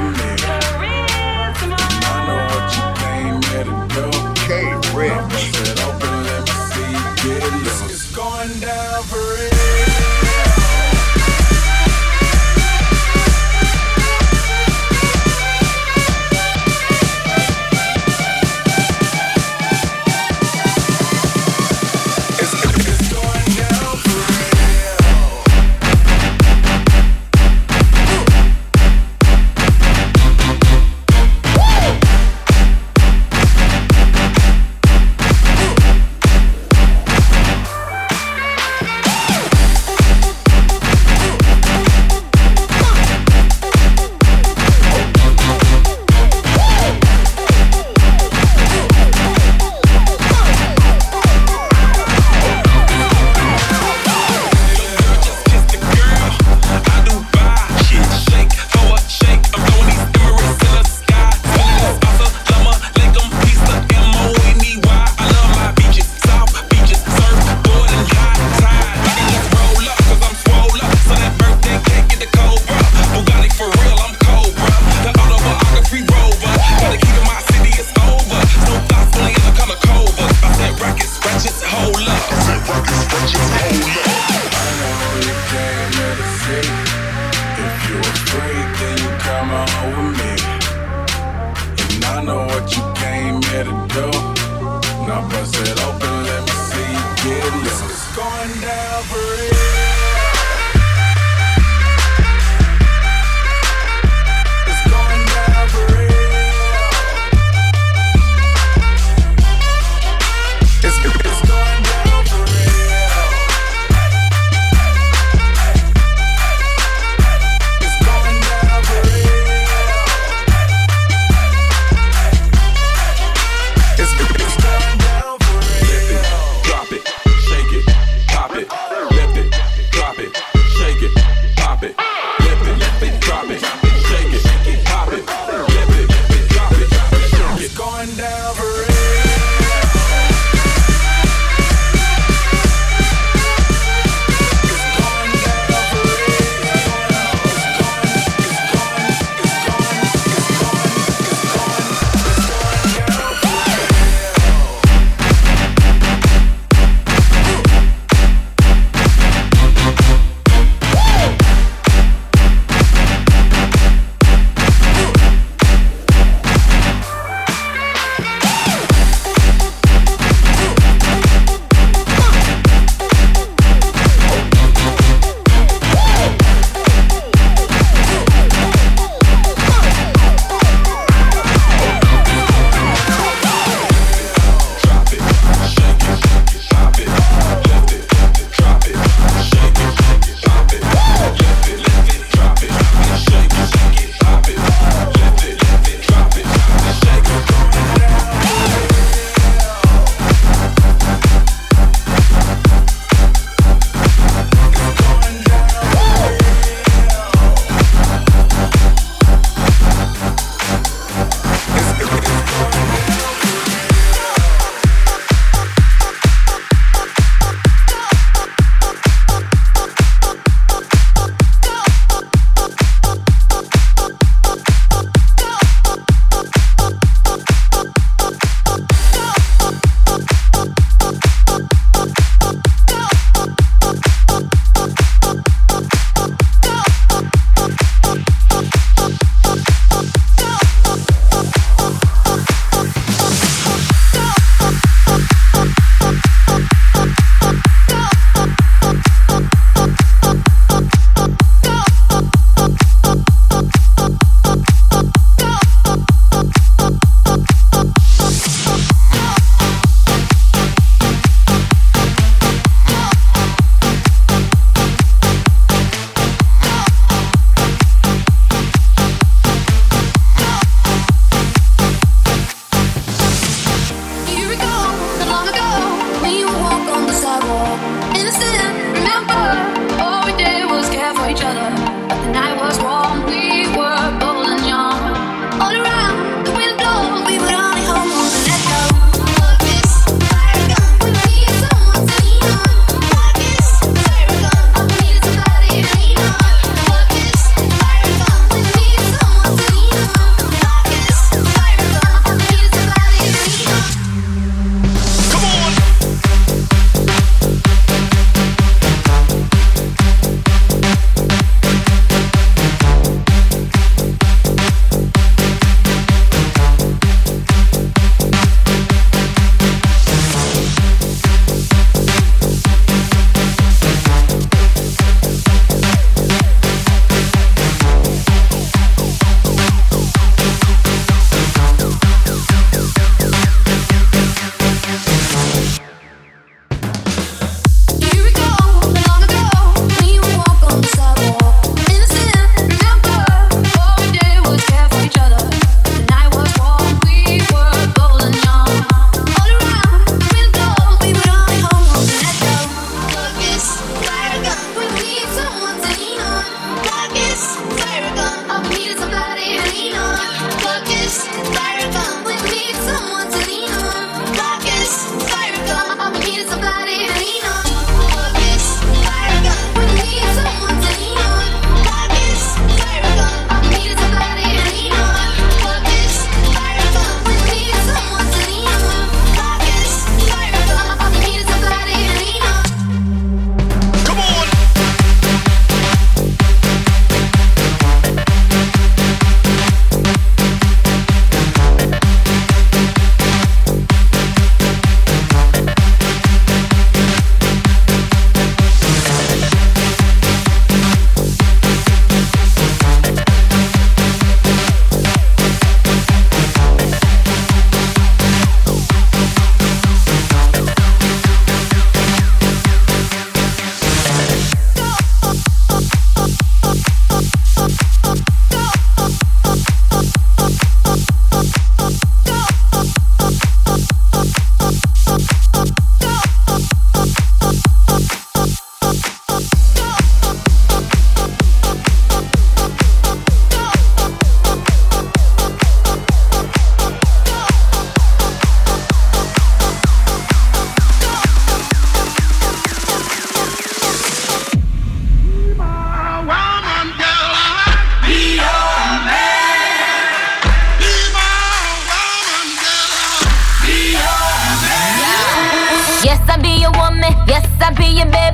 Drop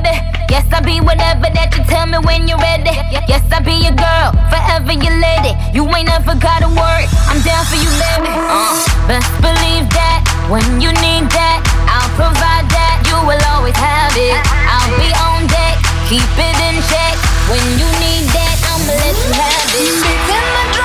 baby. Yes, I'll be whatever that you tell me when you're ready. Yes, I'll be your girl, forever your lady. You ain't never gotta worry, I'm down for you, baby. Uh, best believe that when you need that, I'll provide that. You will always have it. I'll be on deck, keep it in check. When you need that, I'ma let you have it.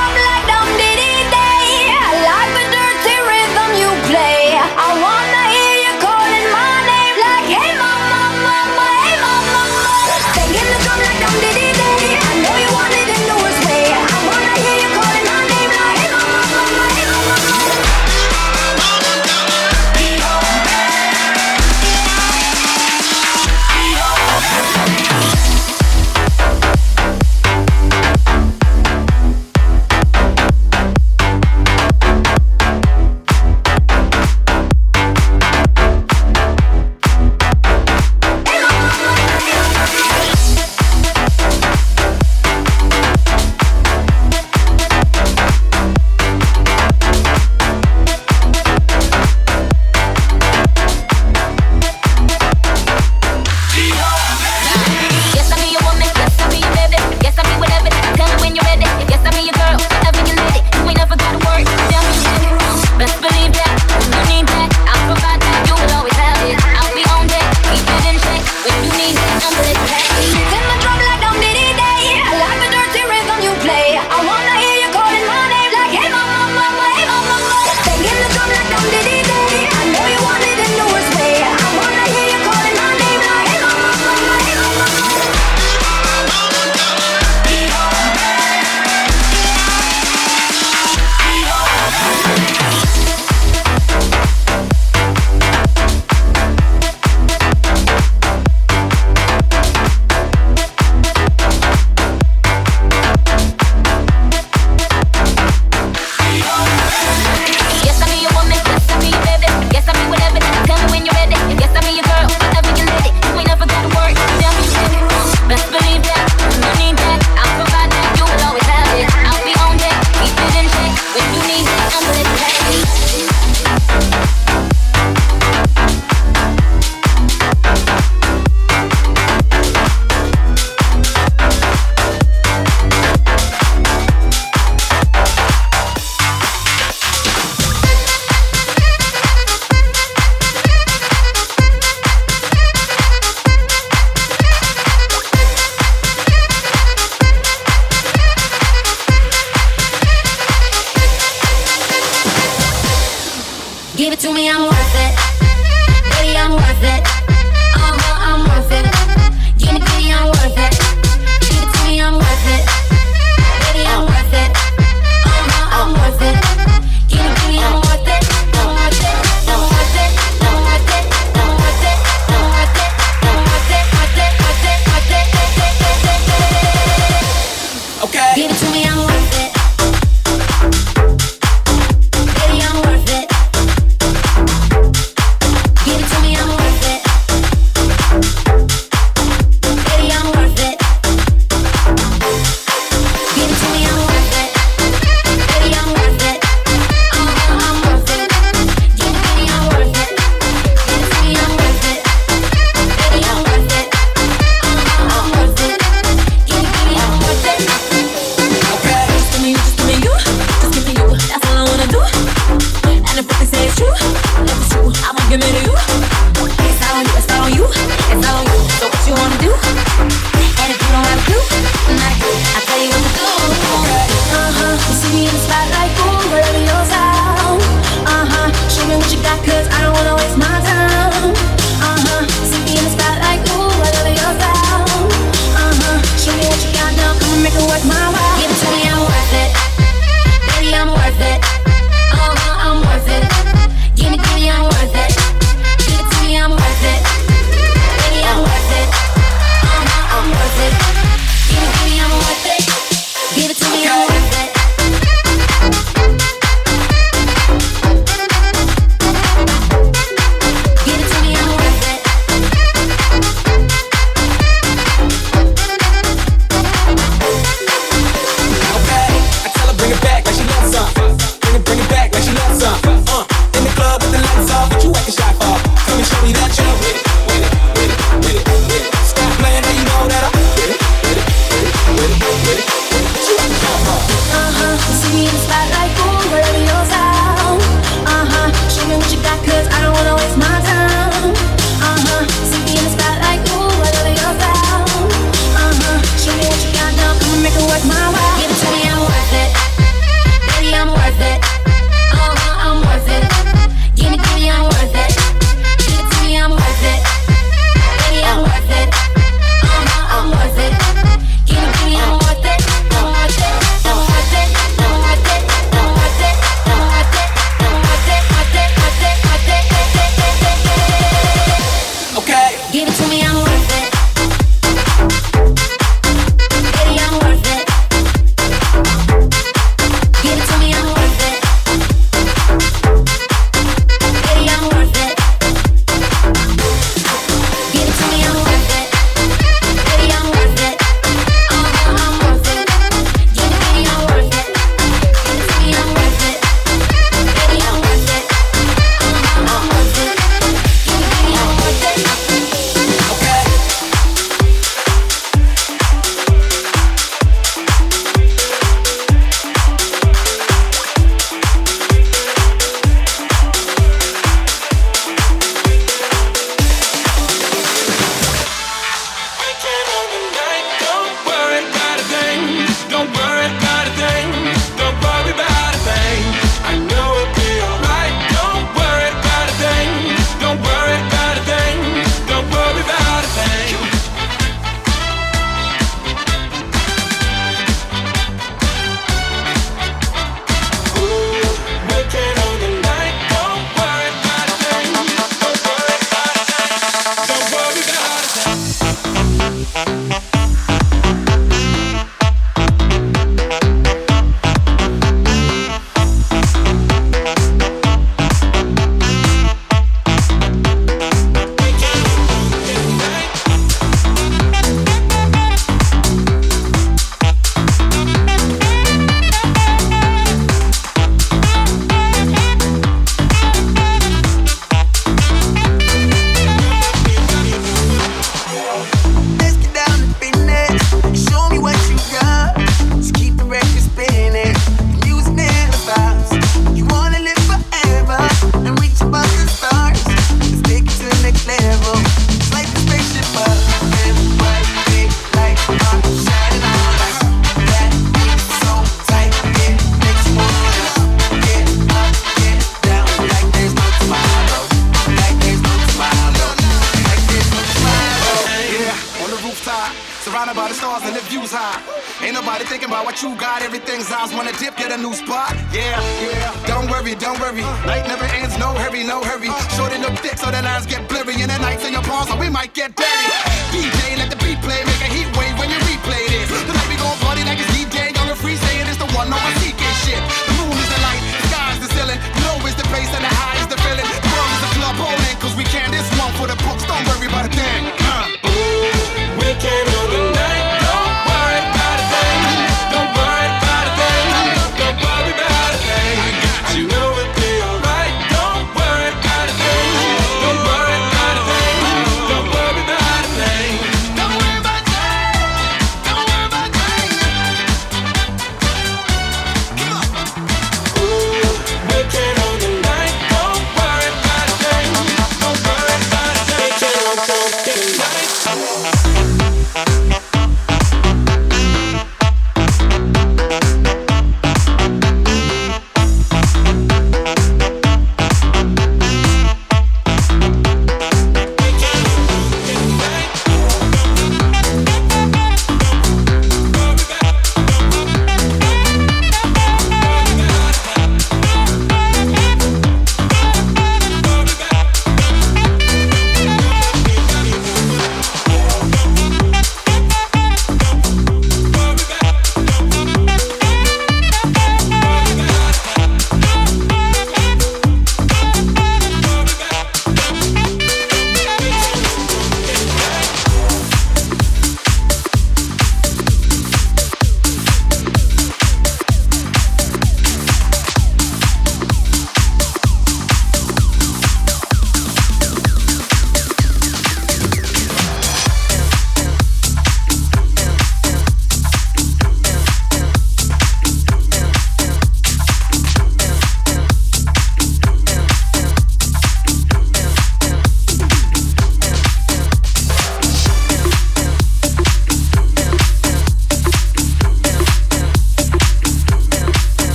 Give it to me,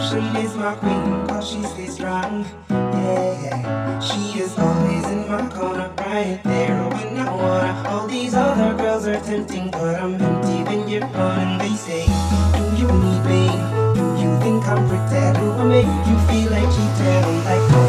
She is my queen, cause she stays strong. Yeah, she is always in my corner, right there when I wanna. All these other girls are tempting, but I'm empty when you're gone. And they say, Do you need me? Do you think I'm pretend? Do I make you feel like cheating? Like.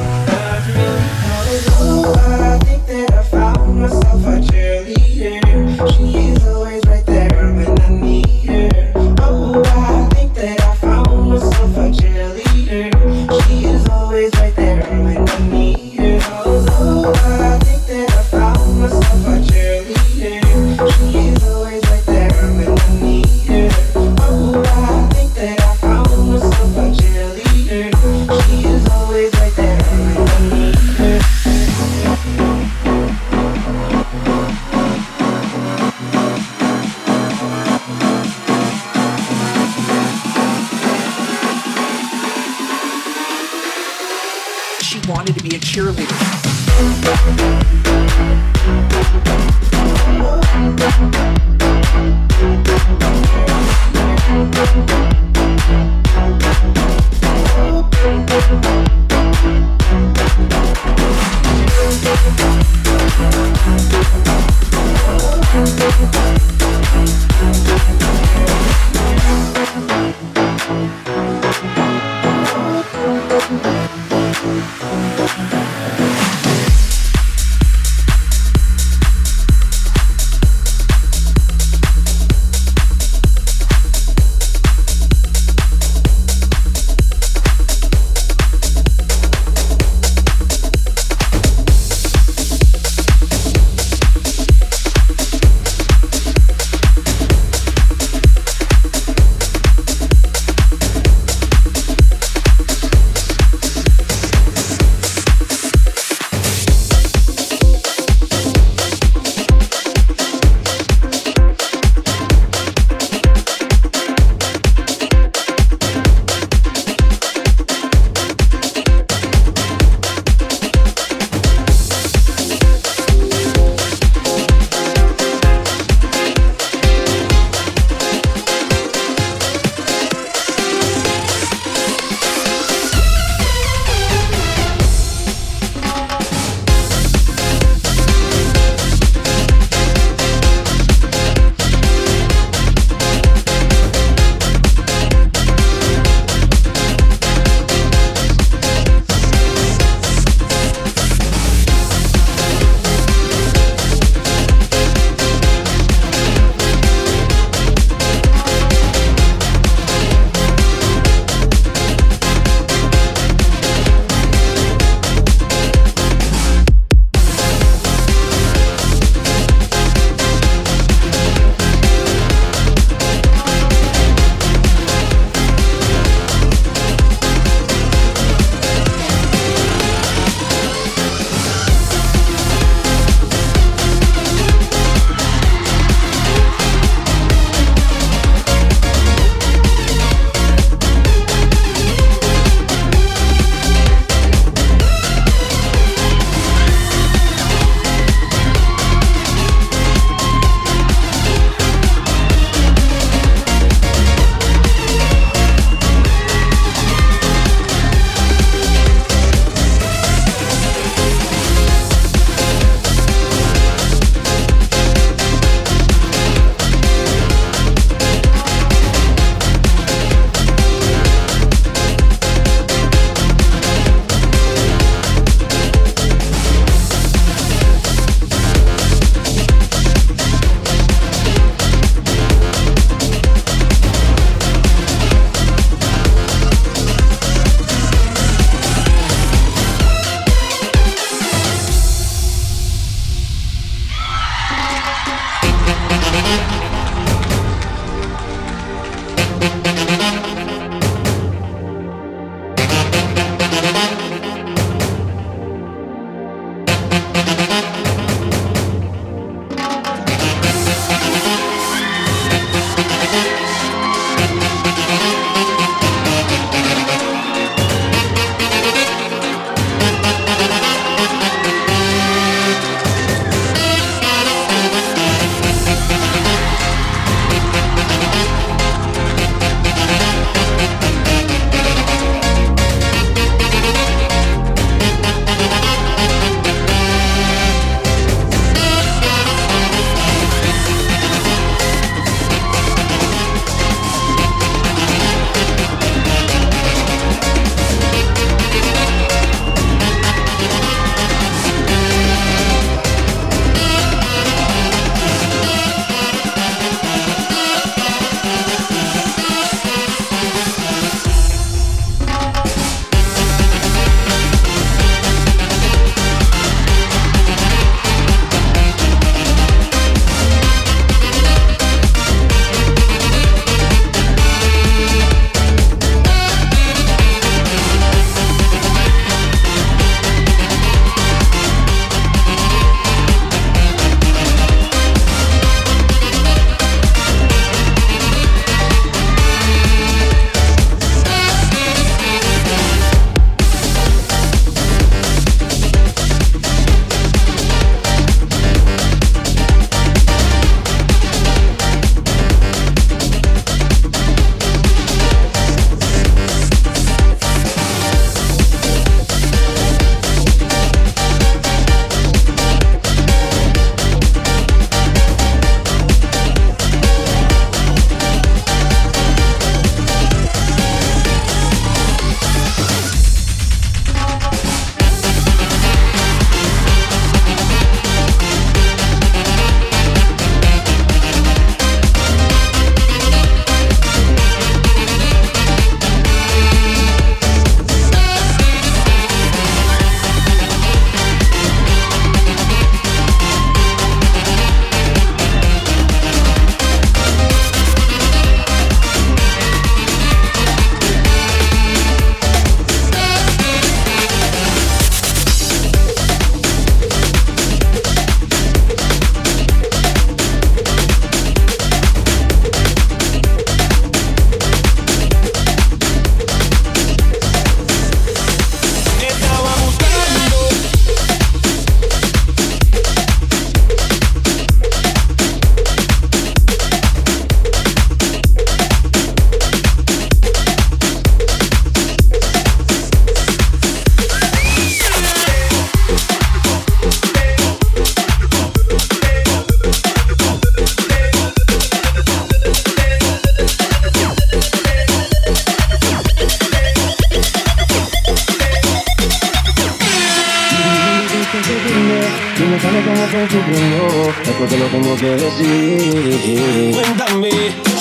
Cuéntame,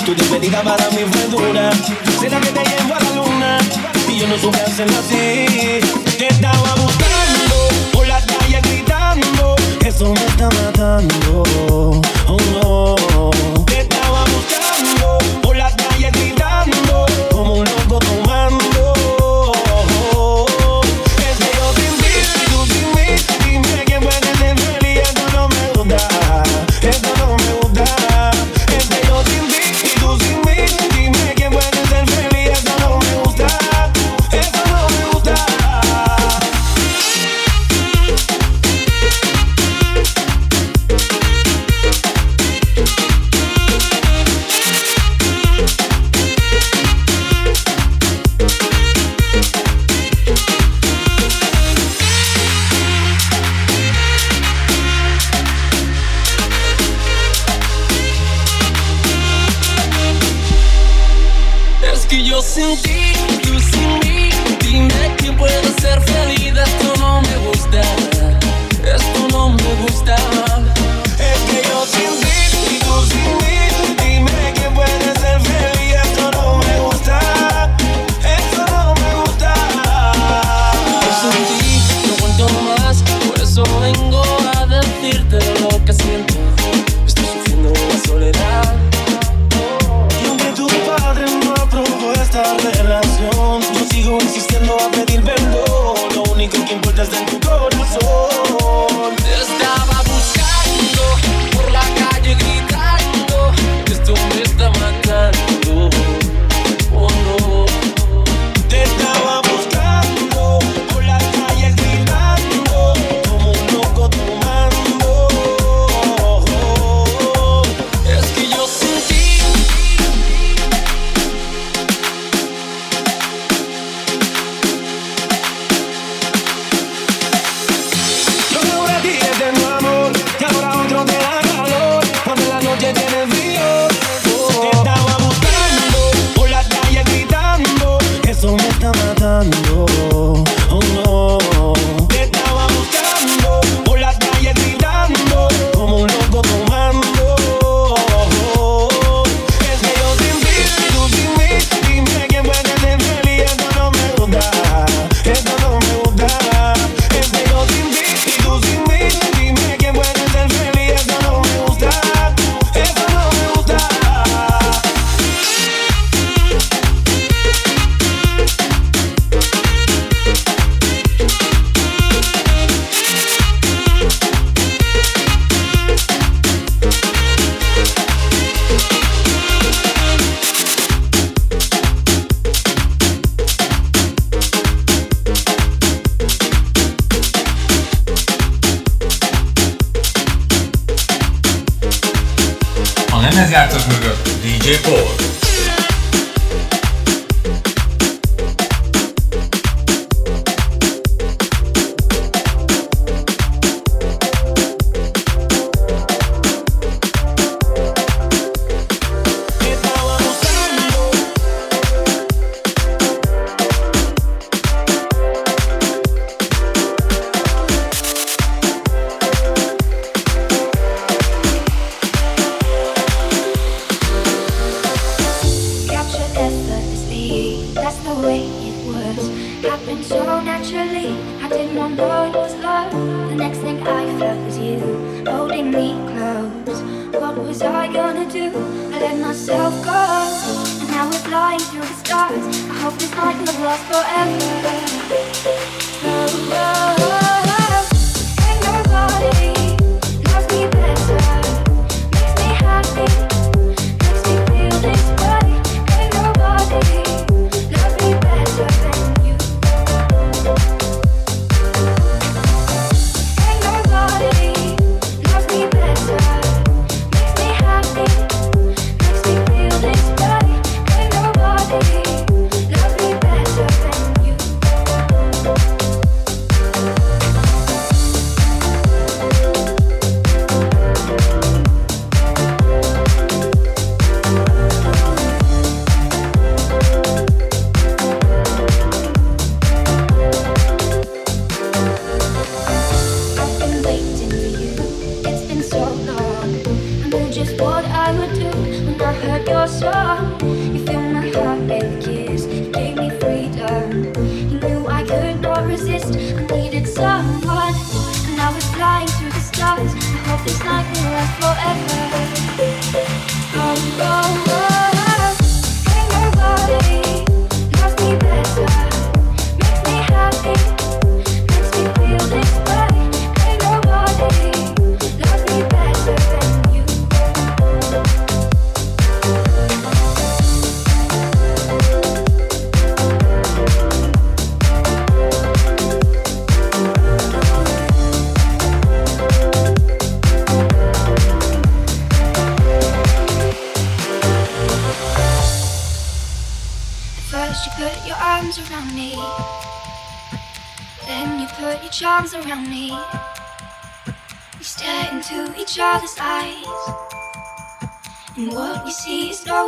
tu despedida para mí fue dura. Será que te llevo a la luna y yo no supe hacerlo así.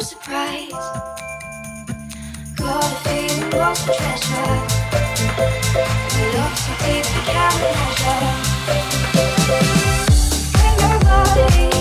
surprise. Got a feeling, lost a treasure. We love so deep we can't measure. In your body.